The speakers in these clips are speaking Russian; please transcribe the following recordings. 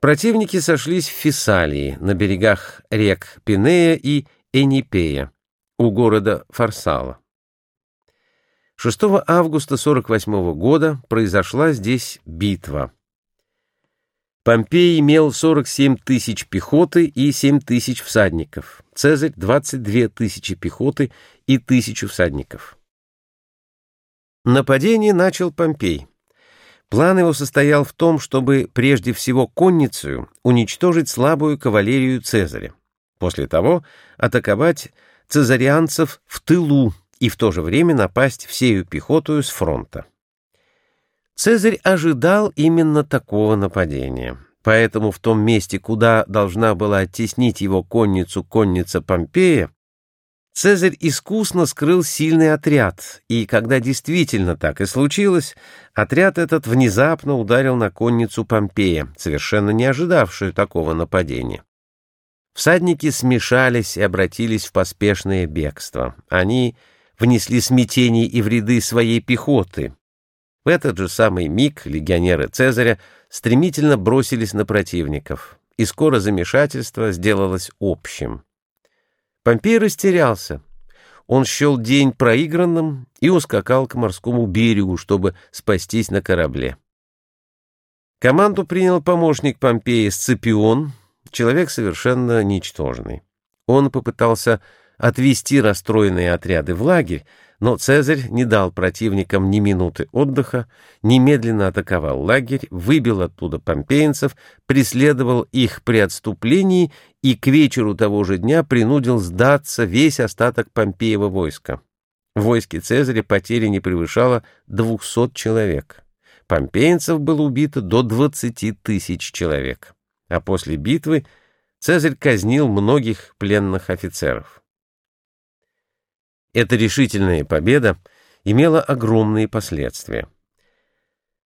Противники сошлись в Фессалии, на берегах рек Пинея и Энипея, у города Фарсала. 6 августа 48 года произошла здесь битва. Помпей имел 47 тысяч пехоты и 7 тысяч всадников, Цезарь — 22 тысячи пехоты и тысячу всадников. Нападение начал Помпей. План его состоял в том, чтобы прежде всего конницу уничтожить слабую кавалерию Цезаря. После того атаковать цезарианцев в тылу и в то же время напасть всею пехотою с фронта. Цезарь ожидал именно такого нападения. Поэтому в том месте, куда должна была оттеснить его конницу конница Помпея, Цезарь искусно скрыл сильный отряд, и когда действительно так и случилось, отряд этот внезапно ударил на конницу Помпея, совершенно не ожидавшую такого нападения. Всадники смешались и обратились в поспешное бегство. Они внесли смятение и в ряды своей пехоты. В этот же самый миг легионеры Цезаря стремительно бросились на противников, и скоро замешательство сделалось общим. Помпей растерялся. Он счел день проигранным и ускакал к морскому берегу, чтобы спастись на корабле. Команду принял помощник Помпея Сципион, человек совершенно ничтожный. Он попытался отвести расстроенные отряды в лагерь, но Цезарь не дал противникам ни минуты отдыха, немедленно атаковал лагерь, выбил оттуда помпеенцев, преследовал их при отступлении и к вечеру того же дня принудил сдаться весь остаток Помпеева войска. В войске Цезаря потери не превышало 200 человек. Помпеенцев было убито до 20 тысяч человек. А после битвы Цезарь казнил многих пленных офицеров. Эта решительная победа имела огромные последствия.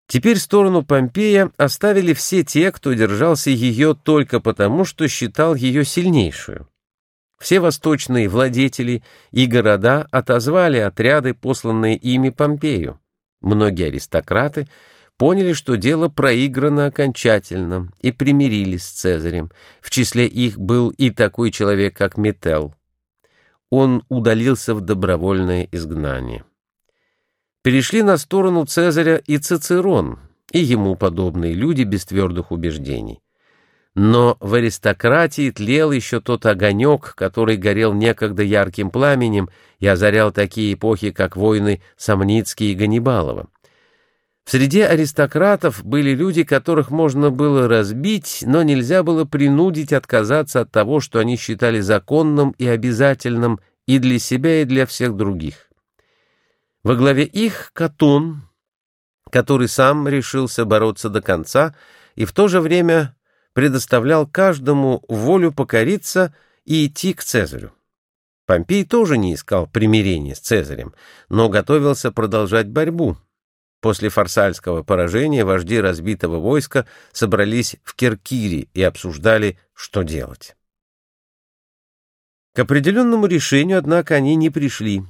Теперь сторону Помпея оставили все те, кто держался ее только потому, что считал ее сильнейшую. Все восточные владетели и города отозвали отряды, посланные ими Помпею. Многие аристократы поняли, что дело проиграно окончательно, и примирились с Цезарем. В числе их был и такой человек, как Метел он удалился в добровольное изгнание. Перешли на сторону Цезаря и Цицерон, и ему подобные люди без твердых убеждений. Но в аристократии тлел еще тот огонек, который горел некогда ярким пламенем и озарял такие эпохи, как войны Самницкие и Ганнибалова. В среде аристократов были люди, которых можно было разбить, но нельзя было принудить отказаться от того, что они считали законным и обязательным и для себя, и для всех других. Во главе их Катун, который сам решился бороться до конца и в то же время предоставлял каждому волю покориться и идти к Цезарю. Помпей тоже не искал примирения с Цезарем, но готовился продолжать борьбу. После фарсальского поражения вожди разбитого войска собрались в Киркире и обсуждали, что делать. К определенному решению, однако, они не пришли.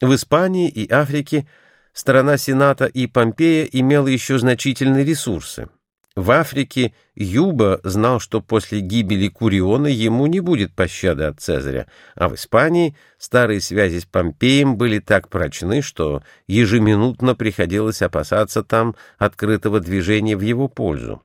В Испании и Африке сторона Сената и Помпея имела еще значительные ресурсы. В Африке Юба знал, что после гибели Куриона ему не будет пощады от Цезаря, а в Испании старые связи с Помпеем были так прочны, что ежеминутно приходилось опасаться там открытого движения в его пользу.